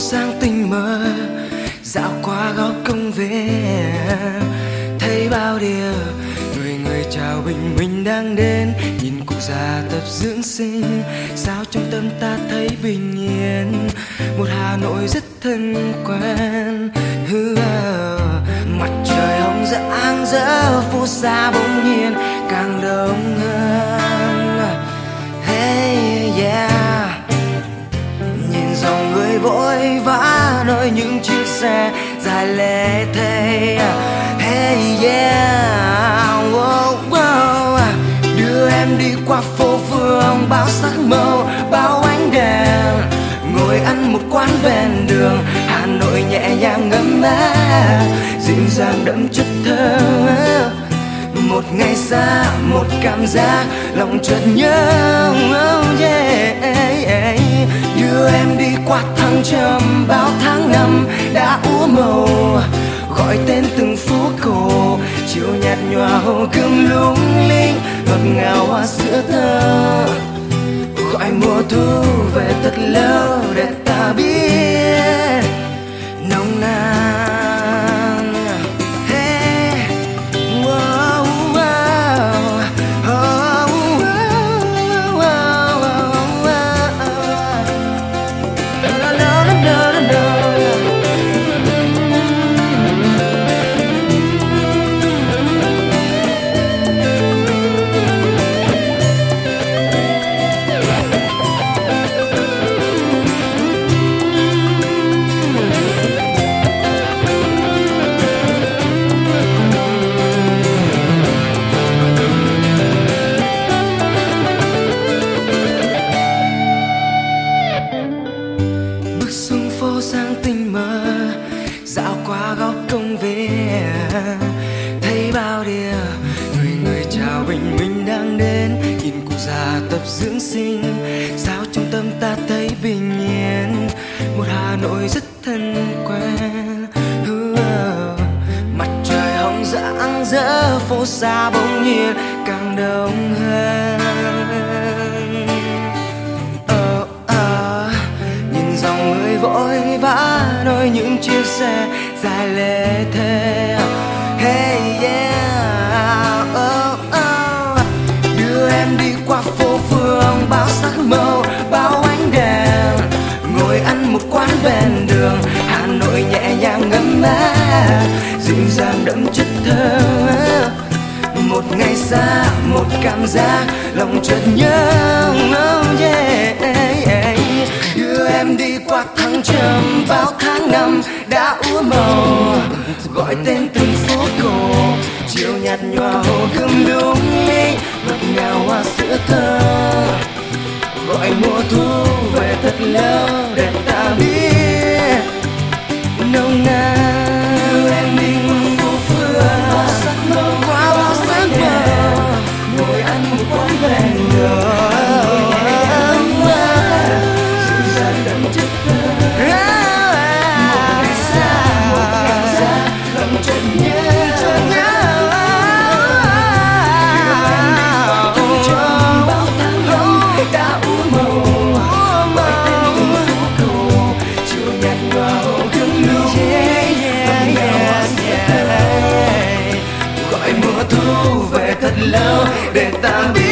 sang tình mơ, dạo qua góc công viên. Thấy bao điều, người người chào bình minh đang đến. Nhìn cụ già tập dưỡng sinh, sao trong tâm ta thấy bình yên? Một hà nội rất thân quen, hứa, mặt trời hồng rạng rỡ, phố xa bỗng nhiên. Dài lệ thế. Hey yeah wow, wow. đưa em đi qua phố phường bao sắc màu bao ánh đèn. Ngồi ăn một quán ven đường hà nội nhẹ nhàng ngấm mát dịu dàng đậm chất thơ. Một ngày xa một cảm giác lòng chợt nhớ. Oh yeah. đưa em đi qua thăng trầm bao tháng hoa sữa thơ gọi mùa thu về thật lâu để ta biết. Bước xuống phố sang tình mơ, dạo qua góc công viên. Thấy bao điều người người chào bình minh đang đến, nhìn cụ già tập dưỡng sinh. Sao trong tâm ta thấy bình yên, một hà nội rất thân quen. Mặt trời hồng rạng rỡ, phố xa bỗng nhiên càng đông hơn. Dài lê thê hey yeah. Oh, oh. đưa em đi qua phố phường bao sắc màu bao ánh đèn. Ngồi ăn một quán ven đường hà nội nhẹ nhàng ngấm mát dịu dàng đậm chất thơ. Một ngày xa một cảm giác lòng chợt nhớ. Oh yeah qua tháng trầm bao tháng năm đã úa màu gọi tên từng phố cổ, chiều nhạt nhòa hồ gươm lung linh, ngọt ngào hoa sữa thơ. Gọi mùa thu về thật lâu ngào hoa